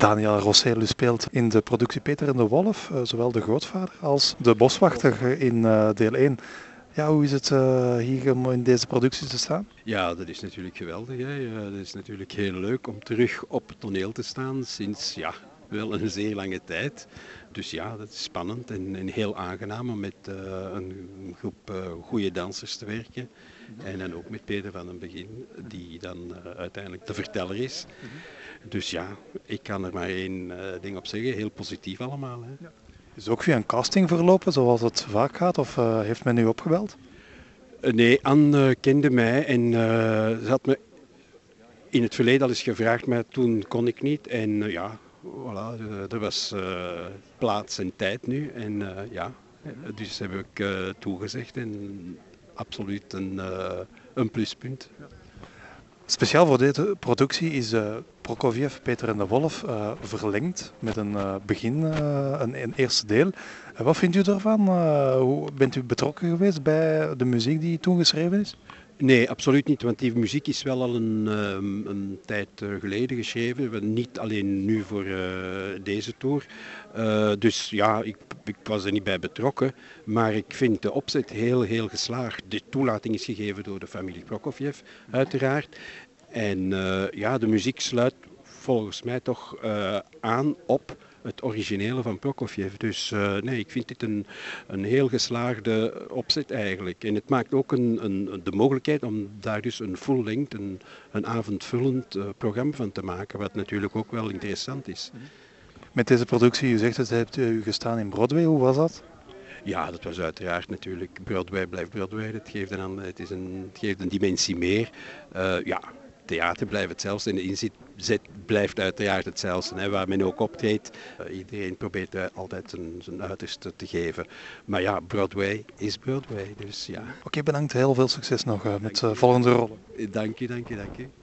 Daniel Rossel, u speelt in de productie Peter en de Wolf, uh, zowel de grootvader als de boswachter in uh, deel 1. Ja, hoe is het uh, hier om in deze productie te staan? Ja, dat is natuurlijk geweldig. Hè. dat is natuurlijk heel leuk om terug op het toneel te staan sinds ja, wel een zeer lange tijd. Dus ja, dat is spannend en, en heel aangenaam om met uh, een groep uh, goede dansers te werken. En dan ook met Peter van den Begin, die dan uh, uiteindelijk de verteller is. Dus ja, ik kan er maar één ding op zeggen, heel positief allemaal. Hè. Ja. Is ook via een casting verlopen, zoals het vaak gaat, of heeft men u opgebeld? nee, Anne kende mij en ze had me in het verleden al eens gevraagd, maar toen kon ik niet. En ja, voilà, er was uh, plaats en tijd nu. En uh, ja, dus heb ik toegezegd en absoluut een, een pluspunt. Speciaal voor deze productie is Prokofiev, Peter en de Wolf verlengd met een begin, een, een, eerste deel. wat vindt u ervan? hoe bent u betrokken geweest bij de muziek die toen geschreven is? Nee, absoluut niet, want die muziek is wel al een, um, een tijd uh, geleden geschreven. Niet alleen nu voor uh, deze tour. Uh, dus ja, ik, ik, was er niet bij betrokken. Maar ik vind de opzet heel, heel geslaagd. De toelating is gegeven door de familie Prokofjev, uiteraard. En ja, de muziek sluit volgens mij toch aan op het originele van Prokofjev. Dus uh, nee, ik vind dit een, een heel geslaagde opzet eigenlijk. En het maakt ook een, een, de mogelijkheid om daar dus een full-length, een, een avondvullend uh, programma van te maken, wat natuurlijk ook wel interessant is. Met deze productie, u zegt het, hebt u gestaan in Broadway, hoe was dat? Ja, dat was uiteraard natuurlijk. Broadway blijft Broadway. Het geeft een, het is een, het geeft een dimensie meer. Uh, ja, theater blijft hetzelfde en de inzet blijft uiteraard hetzelfde. Hè, waar men ook optreedt, uh, iedereen probeert uh, altijd zijn, zijn uiterste te geven. Maar ja, Broadway is Broadway, dus ja. Oké, okay, bedankt. Heel veel succes nog uh, met volgende rollen. Dank je, dank je, dank je.